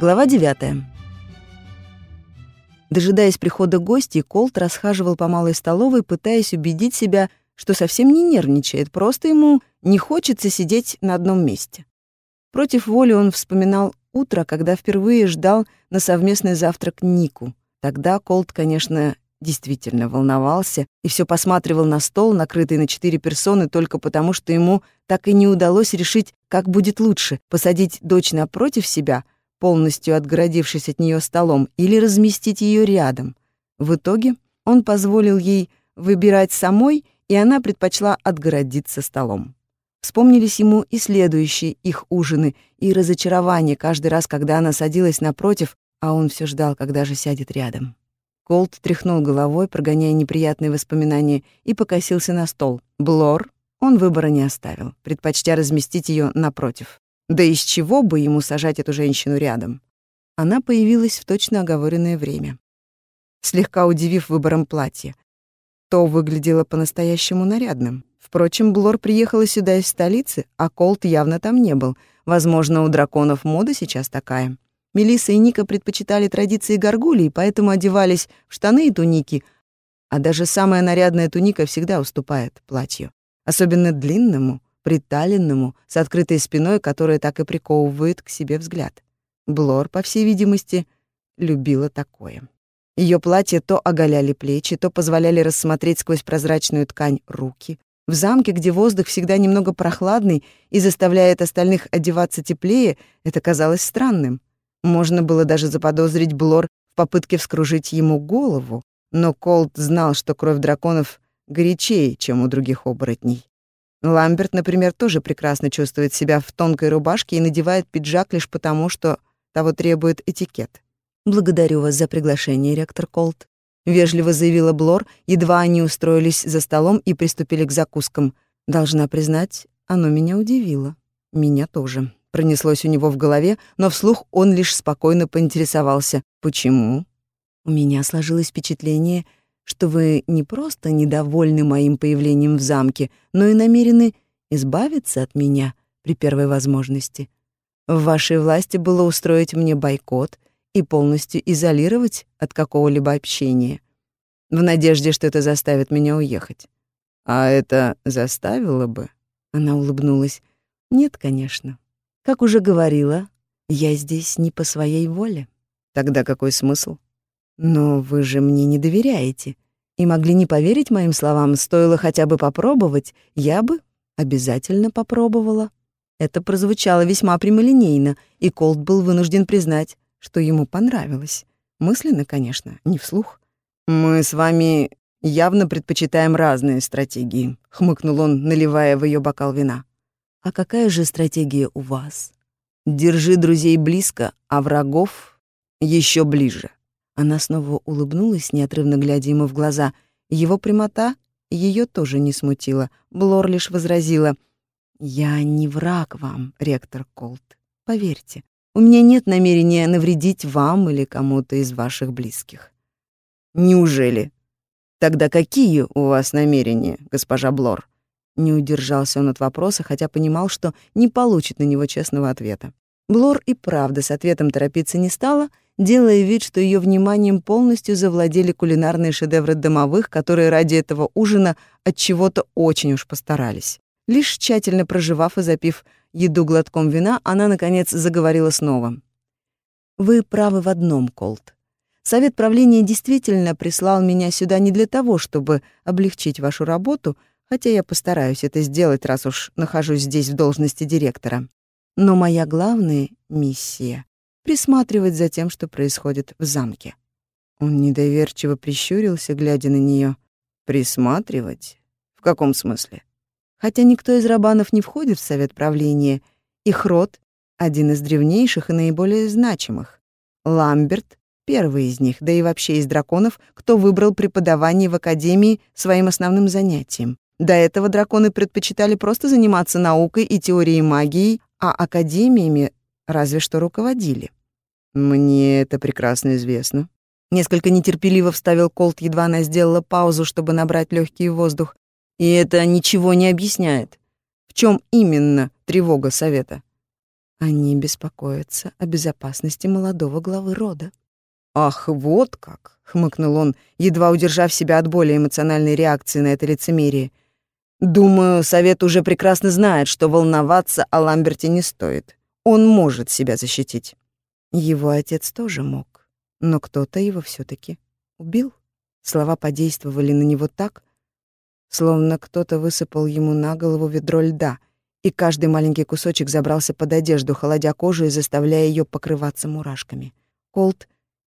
Глава 9. Дожидаясь прихода гостей, Колт расхаживал по малой столовой, пытаясь убедить себя, что совсем не нервничает, просто ему не хочется сидеть на одном месте. Против воли он вспоминал утро, когда впервые ждал на совместный завтрак Нику. Тогда Колт, конечно, действительно волновался и все посматривал на стол, накрытый на четыре персоны, только потому, что ему так и не удалось решить, как будет лучше — посадить дочь напротив себя, полностью отгородившись от нее столом, или разместить ее рядом. В итоге он позволил ей выбирать самой, и она предпочла отгородиться столом. Вспомнились ему и следующие их ужины, и разочарование каждый раз, когда она садилась напротив, а он все ждал, когда же сядет рядом. Колт тряхнул головой, прогоняя неприятные воспоминания, и покосился на стол. Блор он выбора не оставил, предпочтя разместить ее напротив. Да из чего бы ему сажать эту женщину рядом? Она появилась в точно оговоренное время, слегка удивив выбором платья. То выглядело по-настоящему нарядным. Впрочем, Блор приехала сюда из столицы, а Колт явно там не был. Возможно, у драконов мода сейчас такая. Мелисса и Ника предпочитали традиции горгулей, поэтому одевались в штаны и туники, а даже самая нарядная туника всегда уступает платью. Особенно длинному, приталенному, с открытой спиной, которая так и приковывает к себе взгляд. Блор, по всей видимости, любила такое. Ее платья то оголяли плечи, то позволяли рассмотреть сквозь прозрачную ткань руки. В замке, где воздух всегда немного прохладный и заставляет остальных одеваться теплее, это казалось странным. Можно было даже заподозрить Блор в попытке вскружить ему голову, но Колт знал, что кровь драконов горячее, чем у других оборотней. Ламберт, например, тоже прекрасно чувствует себя в тонкой рубашке и надевает пиджак лишь потому, что того требует этикет. «Благодарю вас за приглашение, ректор Колт», — вежливо заявила Блор, едва они устроились за столом и приступили к закускам. Должна признать, оно меня удивило. Меня тоже. Пронеслось у него в голове, но вслух он лишь спокойно поинтересовался. «Почему?» «У меня сложилось впечатление, что вы не просто недовольны моим появлением в замке, но и намерены избавиться от меня при первой возможности. В вашей власти было устроить мне бойкот и полностью изолировать от какого-либо общения, в надежде, что это заставит меня уехать. А это заставило бы?» Она улыбнулась. «Нет, конечно. Как уже говорила, я здесь не по своей воле. Тогда какой смысл? Но вы же мне не доверяете и могли не поверить моим словам, стоило хотя бы попробовать, я бы обязательно попробовала. Это прозвучало весьма прямолинейно, и Колт был вынужден признать, что ему понравилось. Мысленно, конечно, не вслух. «Мы с вами явно предпочитаем разные стратегии», — хмыкнул он, наливая в ее бокал вина. А какая же стратегия у вас? Держи друзей близко, а врагов еще ближе. Она снова улыбнулась, неотрывно глядя ему в глаза. Его прямота ее тоже не смутила. Блор лишь возразила: "Я не враг вам, ректор Колт. Поверьте, у меня нет намерения навредить вам или кому-то из ваших близких". Неужели? Тогда какие у вас намерения, госпожа Блор? Не удержался он от вопроса, хотя понимал, что не получит на него честного ответа. Блор и правда с ответом торопиться не стала, делая вид, что ее вниманием полностью завладели кулинарные шедевры домовых, которые ради этого ужина от чего-то очень уж постарались. Лишь тщательно проживав и запив еду глотком вина, она наконец заговорила снова. Вы правы в одном, Колт. Совет правления действительно прислал меня сюда не для того, чтобы облегчить вашу работу, хотя я постараюсь это сделать, раз уж нахожусь здесь в должности директора. Но моя главная миссия — присматривать за тем, что происходит в замке. Он недоверчиво прищурился, глядя на нее. «Присматривать? В каком смысле?» Хотя никто из рабанов не входит в совет правления, их род — один из древнейших и наиболее значимых. Ламберт — первый из них, да и вообще из драконов, кто выбрал преподавание в академии своим основным занятием. До этого драконы предпочитали просто заниматься наукой и теорией магии, а академиями разве что руководили. Мне это прекрасно известно. Несколько нетерпеливо вставил Колт, едва она сделала паузу, чтобы набрать легкий воздух. И это ничего не объясняет. В чем именно тревога совета? Они беспокоятся о безопасности молодого главы рода. «Ах, вот как!» — хмыкнул он, едва удержав себя от более эмоциональной реакции на это лицемерие. «Думаю, совет уже прекрасно знает, что волноваться о Ламберте не стоит. Он может себя защитить». Его отец тоже мог, но кто-то его все таки убил. Слова подействовали на него так, словно кто-то высыпал ему на голову ведро льда, и каждый маленький кусочек забрался под одежду, холодя кожу и заставляя ее покрываться мурашками. Колт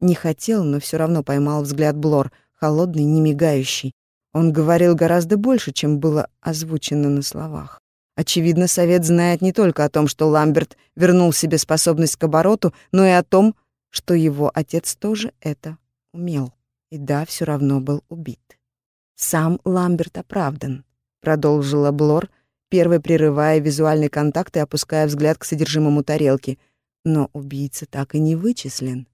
не хотел, но все равно поймал взгляд Блор, холодный, не мигающий. Он говорил гораздо больше, чем было озвучено на словах. Очевидно, совет знает не только о том, что Ламберт вернул себе способность к обороту, но и о том, что его отец тоже это умел. И да, все равно был убит. Сам Ламберт оправдан, продолжила Блор, первой прерывая визуальный контакт и опуская взгляд к содержимому тарелки. Но убийца так и не вычислен.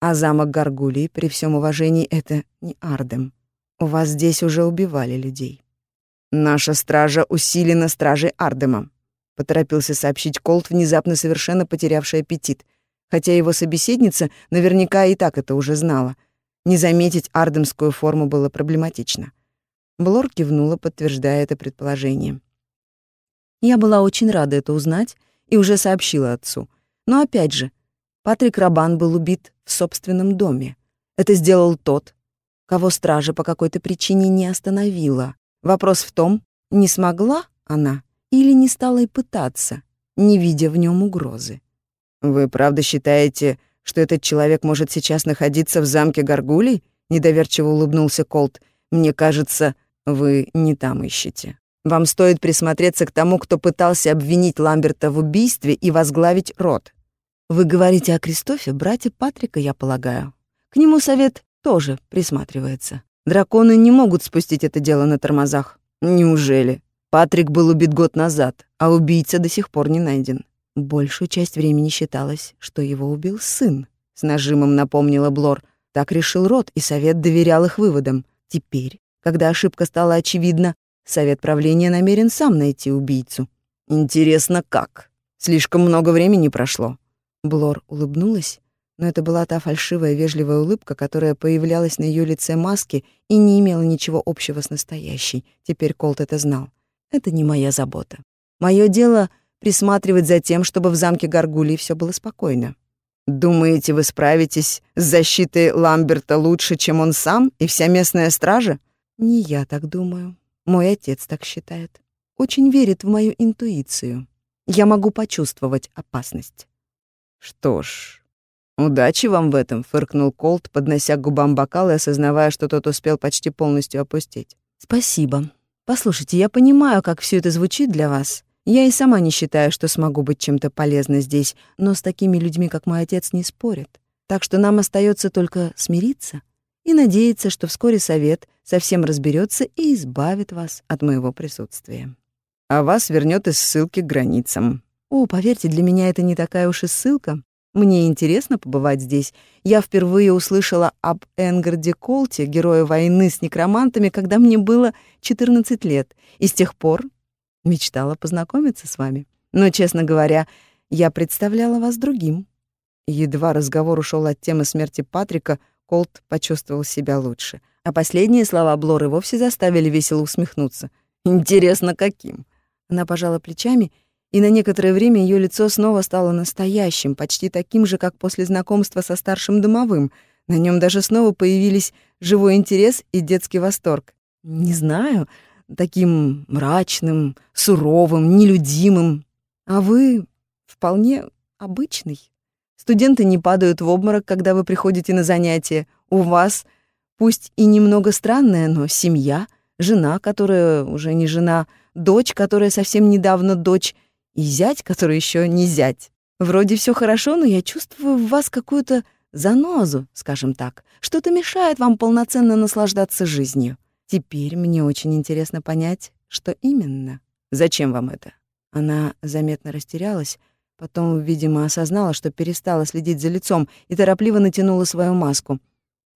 А замок Гаргулии, при всем уважении, это не Ардем. У вас здесь уже убивали людей. Наша стража усилена стражей Ардема, поторопился сообщить Колт, внезапно совершенно потерявший аппетит, хотя его собеседница наверняка и так это уже знала. Не заметить ардемскую форму было проблематично. Блор кивнула, подтверждая это предположение. Я была очень рада это узнать и уже сообщила отцу. Но опять же, Патрик Рабан был убит в собственном доме. Это сделал тот, кого стража по какой-то причине не остановила. Вопрос в том, не смогла она или не стала и пытаться, не видя в нем угрозы. «Вы правда считаете, что этот человек может сейчас находиться в замке Гаргулей?» — недоверчиво улыбнулся Колт. «Мне кажется, вы не там ищете. Вам стоит присмотреться к тому, кто пытался обвинить Ламберта в убийстве и возглавить род. Вы говорите о Кристофе, брате Патрика, я полагаю. К нему совет тоже присматривается. Драконы не могут спустить это дело на тормозах. Неужели? Патрик был убит год назад, а убийца до сих пор не найден. Большую часть времени считалось, что его убил сын. С нажимом напомнила Блор. Так решил Рот, и совет доверял их выводам. Теперь, когда ошибка стала очевидна, совет правления намерен сам найти убийцу. Интересно, как? Слишком много времени прошло. Блор улыбнулась, но это была та фальшивая вежливая улыбка, которая появлялась на ее лице маски и не имела ничего общего с настоящей. Теперь Колт это знал. Это не моя забота. Мое дело — присматривать за тем, чтобы в замке Гаргулии все было спокойно. Думаете, вы справитесь с защитой Ламберта лучше, чем он сам и вся местная стража? Не я так думаю. Мой отец так считает. Очень верит в мою интуицию. Я могу почувствовать опасность. Что ж, удачи вам в этом, фыркнул Колт, поднося к губам бокал и осознавая, что тот успел почти полностью опустить. Спасибо. Послушайте, я понимаю, как все это звучит для вас. Я и сама не считаю, что смогу быть чем-то полезна здесь, но с такими людьми, как мой отец, не спорят. Так что нам остается только смириться и надеяться, что вскоре совет совсем разберется и избавит вас от моего присутствия. А вас вернет из ссылки к границам. О, поверьте, для меня это не такая уж и ссылка. Мне интересно побывать здесь. Я впервые услышала об Энгарде Колте, герое войны с некромантами, когда мне было 14 лет, и с тех пор Мечтала познакомиться с вами. Но, честно говоря, я представляла вас другим. Едва разговор ушел от темы смерти Патрика, Колт почувствовал себя лучше. А последние слова Блоры вовсе заставили весело усмехнуться. Интересно, каким? Она пожала плечами, и на некоторое время ее лицо снова стало настоящим, почти таким же, как после знакомства со старшим домовым. На нем даже снова появились живой интерес и детский восторг. Не знаю, таким мрачным, суровым, нелюдимым. А вы вполне обычный. Студенты не падают в обморок, когда вы приходите на занятия. У вас, пусть и немного странная, но семья, жена, которая уже не жена, дочь, которая совсем недавно дочь, и зять, который еще не зять. Вроде все хорошо, но я чувствую в вас какую-то занозу, скажем так. Что-то мешает вам полноценно наслаждаться жизнью. Теперь мне очень интересно понять, что именно. Зачем вам это? Она заметно растерялась, потом, видимо, осознала, что перестала следить за лицом и торопливо натянула свою маску.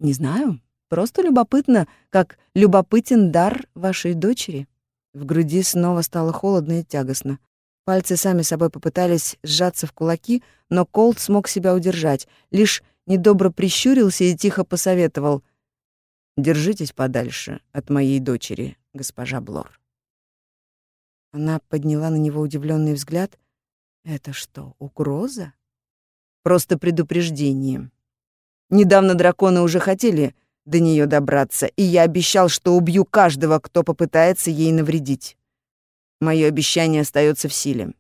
Не знаю, просто любопытно, как любопытен дар вашей дочери. В груди снова стало холодно и тягостно. Пальцы сами собой попытались сжаться в кулаки, но Колт смог себя удержать, лишь недобро прищурился и тихо посоветовал. «Держитесь подальше от моей дочери, госпожа Блор». Она подняла на него удивленный взгляд. «Это что, угроза?» «Просто предупреждение. Недавно драконы уже хотели до нее добраться, и я обещал, что убью каждого, кто попытается ей навредить. Мое обещание остается в силе».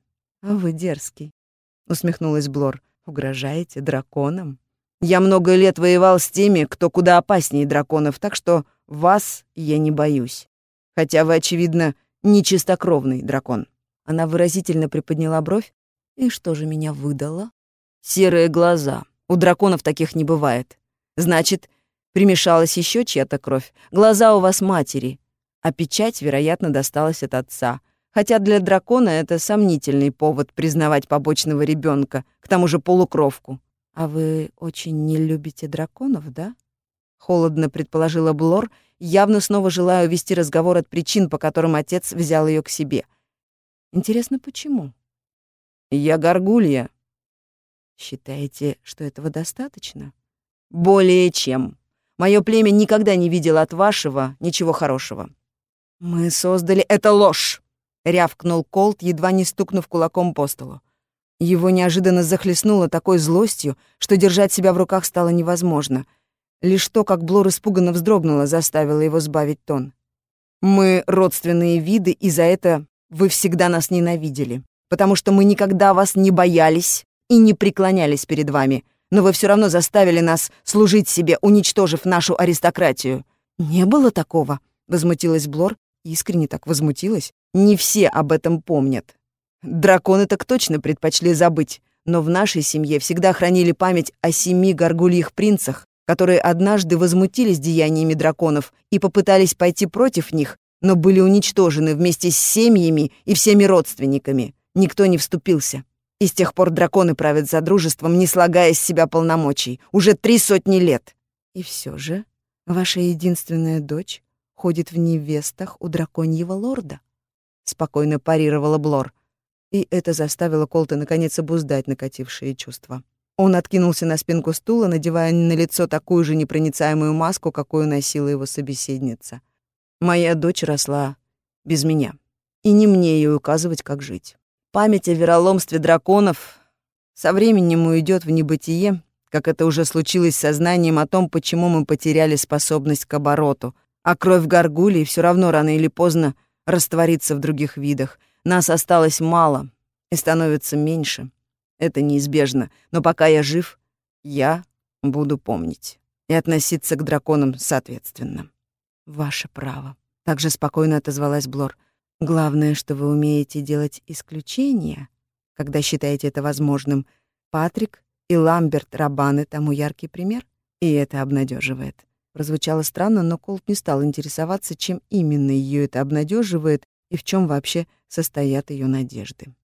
«А вы дерзкий», — усмехнулась Блор. «Угрожаете драконам?» «Я много лет воевал с теми, кто куда опаснее драконов, так что вас я не боюсь. Хотя вы, очевидно, не чистокровный дракон». Она выразительно приподняла бровь. «И что же меня выдало?» «Серые глаза. У драконов таких не бывает. Значит, примешалась еще чья-то кровь. Глаза у вас матери, а печать, вероятно, досталась от отца. Хотя для дракона это сомнительный повод признавать побочного ребенка, к тому же полукровку. А вы очень не любите драконов, да? Холодно предположила Блор, явно снова желая увести разговор от причин, по которым отец взял ее к себе. Интересно, почему? Я горгулья. Считаете, что этого достаточно? Более чем. Мое племя никогда не видело от вашего ничего хорошего. Мы создали... Это ложь! Рявкнул Колт, едва не стукнув кулаком по столу. Его неожиданно захлестнуло такой злостью, что держать себя в руках стало невозможно. Лишь то, как Блор испуганно вздрогнула, заставило его сбавить тон. «Мы родственные виды, и за это вы всегда нас ненавидели, потому что мы никогда вас не боялись и не преклонялись перед вами, но вы все равно заставили нас служить себе, уничтожив нашу аристократию». «Не было такого», — возмутилась Блор, искренне так возмутилась, не все об этом помнят. Драконы так точно предпочли забыть, но в нашей семье всегда хранили память о семи горгульих принцах, которые однажды возмутились деяниями драконов и попытались пойти против них, но были уничтожены вместе с семьями и всеми родственниками. Никто не вступился. И с тех пор драконы правят за дружеством, не слагая с себя полномочий. Уже три сотни лет. И все же ваша единственная дочь ходит в невестах у драконьего лорда спокойно парировала Блор. И это заставило Колта наконец обуздать накатившие чувства. Он откинулся на спинку стула, надевая на лицо такую же непроницаемую маску, какую носила его собеседница. «Моя дочь росла без меня, и не мне ей указывать, как жить. Память о вероломстве драконов со временем уйдет в небытие, как это уже случилось с сознанием о том, почему мы потеряли способность к обороту, а кровь горгулей все равно рано или поздно раствориться в других видах. Нас осталось мало и становится меньше. Это неизбежно, но пока я жив, я буду помнить и относиться к драконам соответственно. Ваше право. Также спокойно отозвалась Блор. Главное, что вы умеете делать исключения, когда считаете это возможным. Патрик и Ламберт Рабаны тому яркий пример, и это обнадеживает. Прозвучало странно, но Колт не стал интересоваться, чем именно ее это обнадеживает и в чем вообще состоят ее надежды.